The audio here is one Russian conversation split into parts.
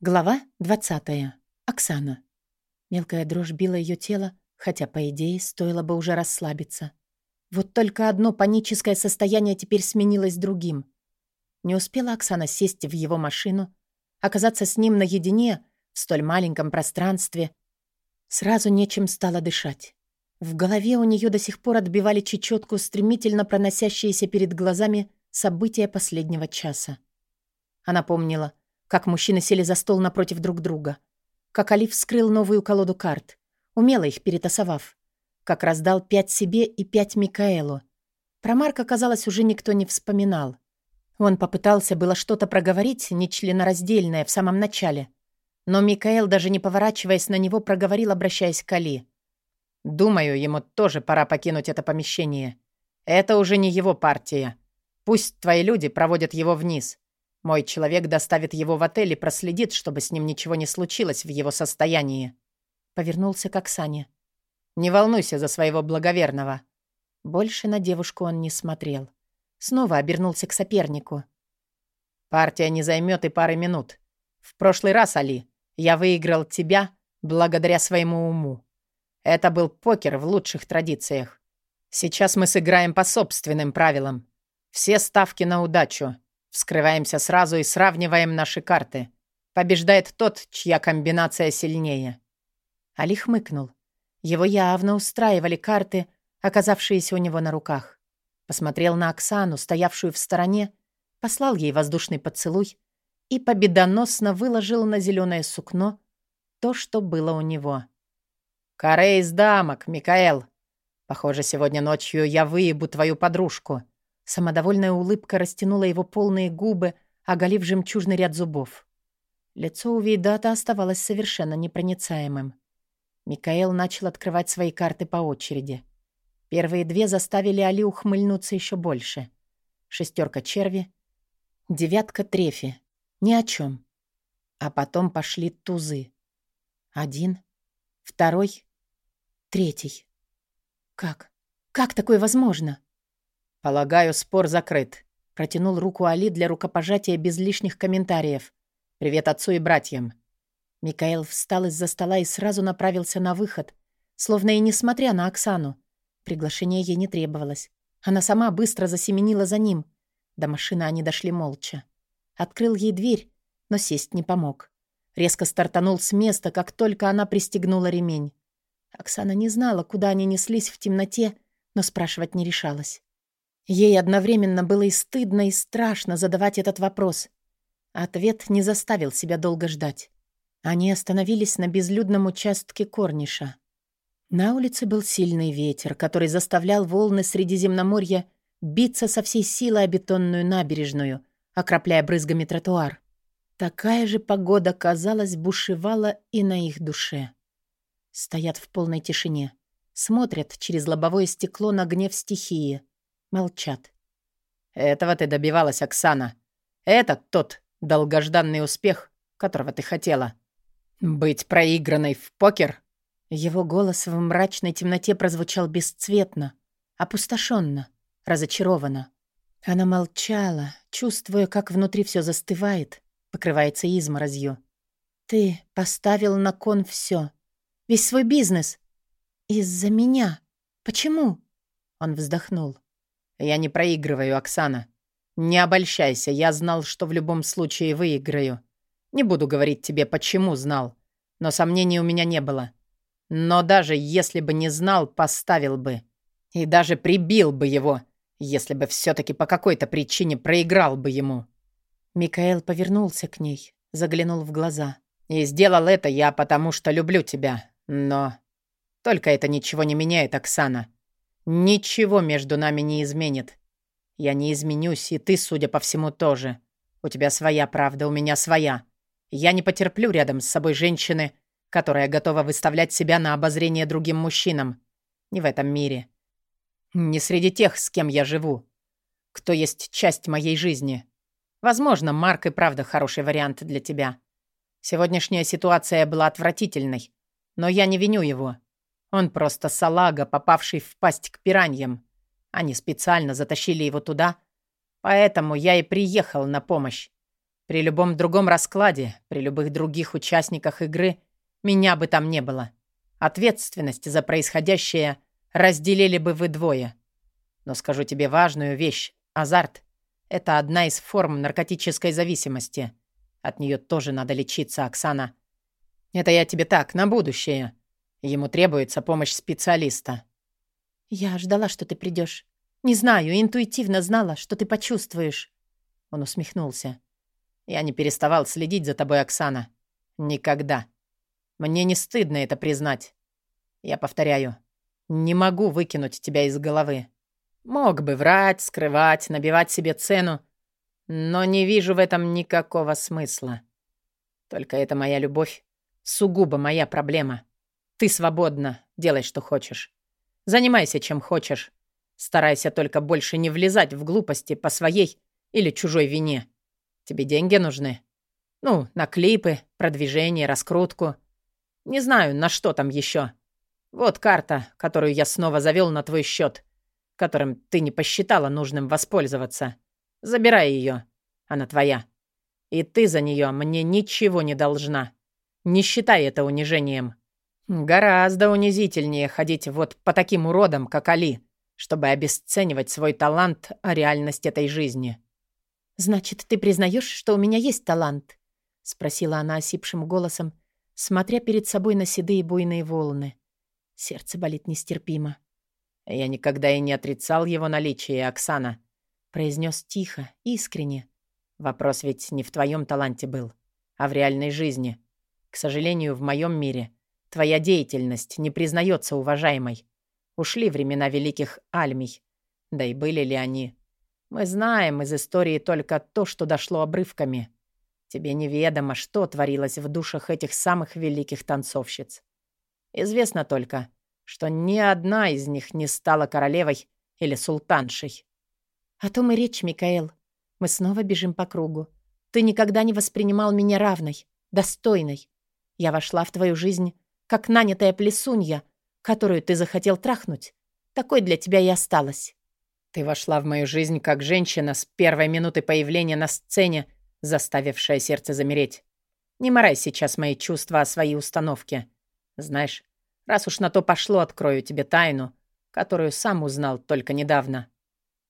Глава 20. Оксана. Мелкая дрожь била ее тело, хотя, по идее, стоило бы уже расслабиться. Вот только одно паническое состояние теперь сменилось другим. Не успела Оксана сесть в его машину, оказаться с ним наедине в столь маленьком пространстве. Сразу нечем стало дышать. В голове у нее до сих пор отбивали чечетку стремительно проносящиеся перед глазами события последнего часа. Она помнила — как мужчины сели за стол напротив друг друга. Как Алиф вскрыл новую колоду карт, умело их перетасовав. Как раздал пять себе и пять Микаэлу. Про Марка, казалось, уже никто не вспоминал. Он попытался было что-то проговорить, нечленораздельное, в самом начале. Но Микаэл, даже не поворачиваясь на него, проговорил, обращаясь к Али. «Думаю, ему тоже пора покинуть это помещение. Это уже не его партия. Пусть твои люди проводят его вниз. Мой человек доставит его в отель и проследит, чтобы с ним ничего не случилось в его состоянии. Повернулся к Оксане. Не волнуйся за своего благоверного. Больше на девушку он не смотрел. Снова обернулся к сопернику. Партия не займет и пары минут. В прошлый раз, Али, я выиграл тебя благодаря своему уму. Это был покер в лучших традициях. Сейчас мы сыграем по собственным правилам. Все ставки на удачу. Вскрываемся сразу и сравниваем наши карты. Побеждает тот, чья комбинация сильнее. Али хмыкнул. Его явно устраивали карты, оказавшиеся у него на руках. Посмотрел на Оксану, стоявшую в стороне, послал ей воздушный поцелуй и победоносно выложил на зеленое сукно то, что было у него. «Каре из дамок, Микаэл. Похоже, сегодня ночью я выебу твою подружку», Самодовольная улыбка растянула его полные губы, оголив жемчужный ряд зубов. Лицо у Вейдата оставалось совершенно непроницаемым. Микаэл начал открывать свои карты по очереди. Первые две заставили Али ухмыльнуться еще больше. Шестерка черви, девятка трефи. Ни о чем. А потом пошли тузы. Один, второй, третий. Как? Как такое возможно? «Полагаю, спор закрыт», — протянул руку Али для рукопожатия без лишних комментариев. «Привет отцу и братьям». Микаэл встал из-за стола и сразу направился на выход, словно и несмотря на Оксану. Приглашение ей не требовалось. Она сама быстро засеменила за ним. До машины они дошли молча. Открыл ей дверь, но сесть не помог. Резко стартанул с места, как только она пристегнула ремень. Оксана не знала, куда они неслись в темноте, но спрашивать не решалась. Ей одновременно было и стыдно, и страшно задавать этот вопрос. Ответ не заставил себя долго ждать. Они остановились на безлюдном участке Корниша. На улице был сильный ветер, который заставлял волны Средиземноморья биться со всей силы о бетонную набережную, окропляя брызгами тротуар. Такая же погода, казалось, бушевала и на их душе. Стоят в полной тишине, смотрят через лобовое стекло на гнев стихии — Молчат. «Этого ты добивалась, Оксана. Это тот долгожданный успех, которого ты хотела. Быть проигранной в покер?» Его голос в мрачной темноте прозвучал бесцветно, опустошенно, разочарованно. Она молчала, чувствуя, как внутри все застывает, покрывается изморозью. «Ты поставил на кон все, весь свой бизнес. Из-за меня. Почему?» Он вздохнул. «Я не проигрываю, Оксана. Не обольщайся, я знал, что в любом случае выиграю. Не буду говорить тебе, почему знал, но сомнений у меня не было. Но даже если бы не знал, поставил бы. И даже прибил бы его, если бы все-таки по какой-то причине проиграл бы ему». Микаэл повернулся к ней, заглянул в глаза. «И сделал это я, потому что люблю тебя. Но только это ничего не меняет, Оксана. Ничего между нами не изменит. Я не изменюсь, и ты, судя по всему, тоже. У тебя своя правда, у меня своя. Я не потерплю рядом с собой женщины, которая готова выставлять себя на обозрение другим мужчинам. Не в этом мире. Не среди тех, с кем я живу. Кто есть часть моей жизни. Возможно, Марк и правда хороший вариант для тебя. Сегодняшняя ситуация была отвратительной, но я не виню его. Он просто салага, попавший в пасть к пираньям. Они специально затащили его туда, поэтому я и приехал на помощь. При любом другом раскладе, при любых других участниках игры меня бы там не было. Ответственность за происходящее разделили бы вы двое. Но скажу тебе важную вещь. Азарт — это одна из форм наркотической зависимости. От нее тоже надо лечиться, Оксана. Это я тебе так, на будущее. Ему требуется помощь специалиста. Я ждала, что ты придешь. Не знаю, интуитивно знала, что ты почувствуешь. Он усмехнулся. Я не переставал следить за тобой, Оксана. Никогда. Мне не стыдно это признать. Я повторяю, не могу выкинуть тебя из головы. Мог бы врать, скрывать, набивать себе цену, но не вижу в этом никакого смысла. Только это моя любовь, сугубо моя проблема. Ты свободна, делай, что хочешь. Занимайся, чем хочешь. Старайся только больше не влезать в глупости по своей или чужой вине. Тебе деньги нужны? Ну, на клипы, продвижение, раскрутку. Не знаю, на что там еще. Вот карта, которую я снова завел на твой счет, которым ты не посчитала нужным воспользоваться. Забирай ее. Она твоя. И ты за нее мне ничего не должна. Не считай это унижением. Гораздо унизительнее ходить вот по таким уродам, как Али, чтобы обесценивать свой талант о реальность этой жизни. «Значит, ты признаешь, что у меня есть талант?» — спросила она осипшим голосом, смотря перед собой на седые буйные волны. Сердце болит нестерпимо. «Я никогда и не отрицал его наличие, Оксана», — произнес тихо, искренне. «Вопрос ведь не в твоем таланте был, а в реальной жизни. К сожалению, в моем мире твоя деятельность не признается уважаемой. Ушли времена великих альмий. Да и были ли они? Мы знаем из истории только то, что дошло обрывками. Тебе неведомо, что творилось в душах этих самых великих танцовщиц. Известно только, что ни одна из них не стала королевой или султаншей. О том и речь, Микаэл. Мы снова бежим по кругу. Ты никогда не воспринимал меня равной, достойной. Я вошла в твою жизнь, как нанятая плесунья, которую ты захотел трахнуть. Такой для тебя и осталась. Ты вошла в мою жизнь как женщина с первой минуты появления на сцене, заставившая сердце замереть. Не морай сейчас мои чувства о своей установке. Знаешь, раз уж на то пошло, открою тебе тайну, которую сам узнал только недавно.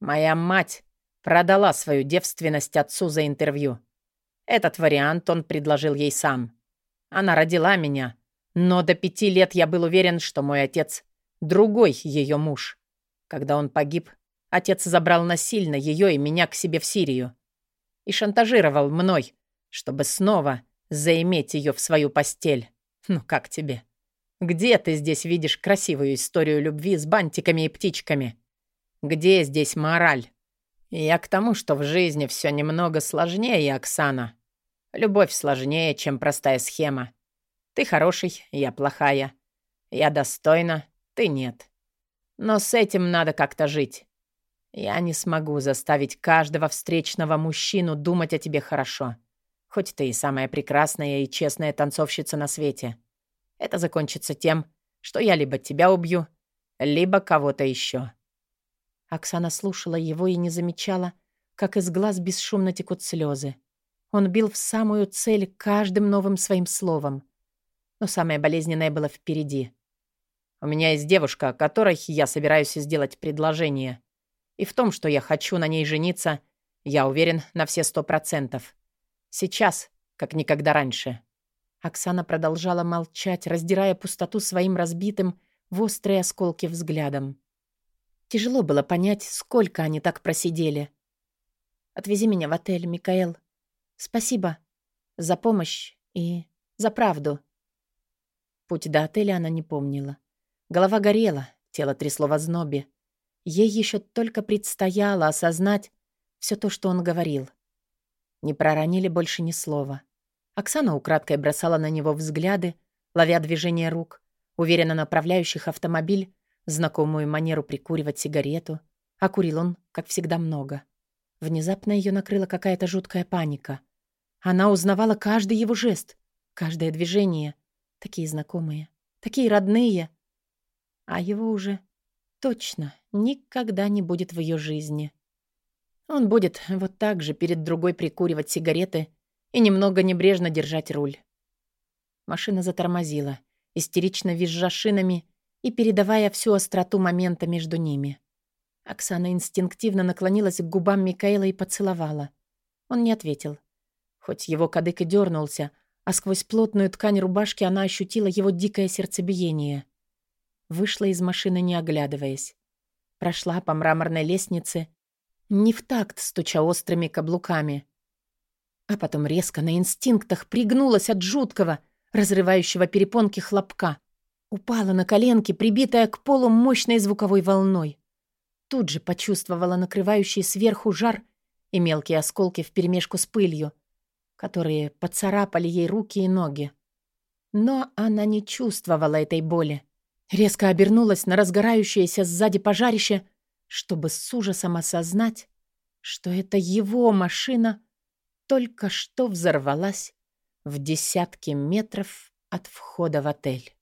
Моя мать продала свою девственность отцу за интервью. Этот вариант он предложил ей сам. Она родила меня, но до пяти лет я был уверен, что мой отец — другой ее муж. Когда он погиб, Отец забрал насильно ее и меня к себе в Сирию и шантажировал мной, чтобы снова заиметь ее в свою постель. Ну как тебе? Где ты здесь видишь красивую историю любви с бантиками и птичками? Где здесь мораль? Я к тому, что в жизни все немного сложнее, Оксана. Любовь сложнее, чем простая схема. Ты хороший, я плохая. Я достойна, ты нет. Но с этим надо как-то жить. Я не смогу заставить каждого встречного мужчину думать о тебе хорошо. Хоть ты и самая прекрасная и честная танцовщица на свете. Это закончится тем, что я либо тебя убью, либо кого-то еще. Оксана слушала его и не замечала, как из глаз бесшумно текут слезы. Он бил в самую цель каждым новым своим словом. Но самое болезненное было впереди. «У меня есть девушка, которой я собираюсь сделать предложение», и в том, что я хочу на ней жениться, я уверен на все сто процентов. Сейчас, как никогда раньше». Оксана продолжала молчать, раздирая пустоту своим разбитым в острые осколки взглядом. Тяжело было понять, сколько они так просидели. «Отвези меня в отель, Микаэл. Спасибо за помощь и за правду». Путь до отеля она не помнила. Голова горела, тело трясло в ознобе. Ей еще только предстояло осознать все то, что он говорил. Не проронили больше ни слова. Оксана украдкой бросала на него взгляды, ловя движение рук, уверенно направляющих автомобиль, знакомую манеру прикуривать сигарету. А курил он, как всегда, много. Внезапно ее накрыла какая-то жуткая паника. Она узнавала каждый его жест, каждое движение. Такие знакомые, такие родные. А его уже точно никогда не будет в ее жизни. Он будет вот так же перед другой прикуривать сигареты и немного небрежно держать руль. Машина затормозила, истерично визжа шинами и передавая всю остроту момента между ними. Оксана инстинктивно наклонилась к губам Микаэла и поцеловала. Он не ответил. Хоть его кадык и дернулся, а сквозь плотную ткань рубашки она ощутила его дикое сердцебиение. Вышла из машины, не оглядываясь. Прошла по мраморной лестнице, не в такт, стуча острыми каблуками. А потом резко на инстинктах пригнулась от жуткого, разрывающего перепонки хлопка. Упала на коленки, прибитая к полу мощной звуковой волной. Тут же почувствовала накрывающий сверху жар и мелкие осколки вперемешку с пылью, которые поцарапали ей руки и ноги. Но она не чувствовала этой боли. Резко обернулась на разгорающееся сзади пожарище, чтобы с ужасом осознать, что это его машина только что взорвалась в десятки метров от входа в отель.